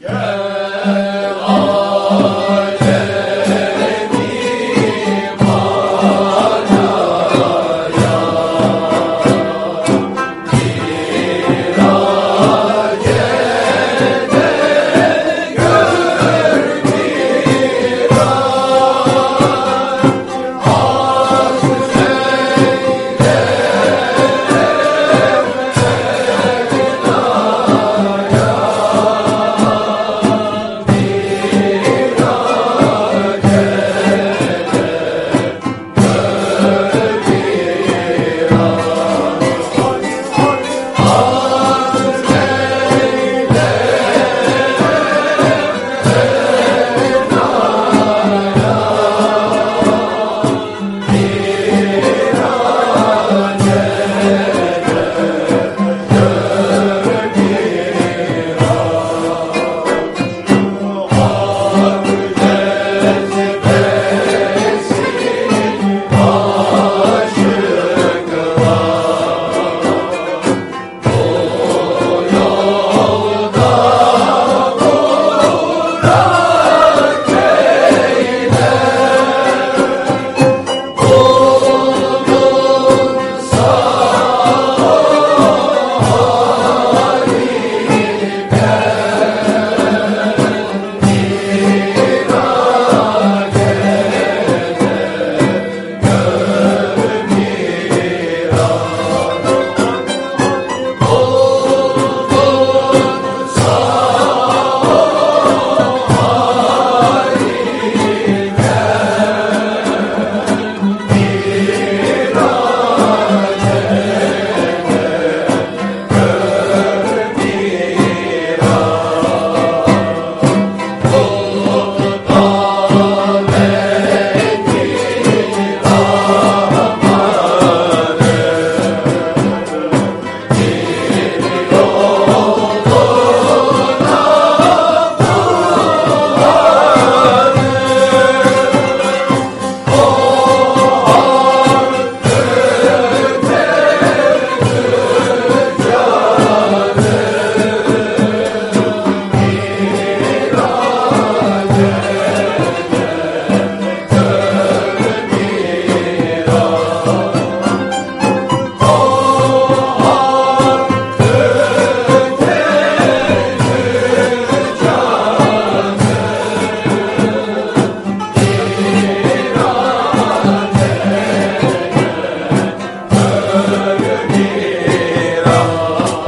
Yeah.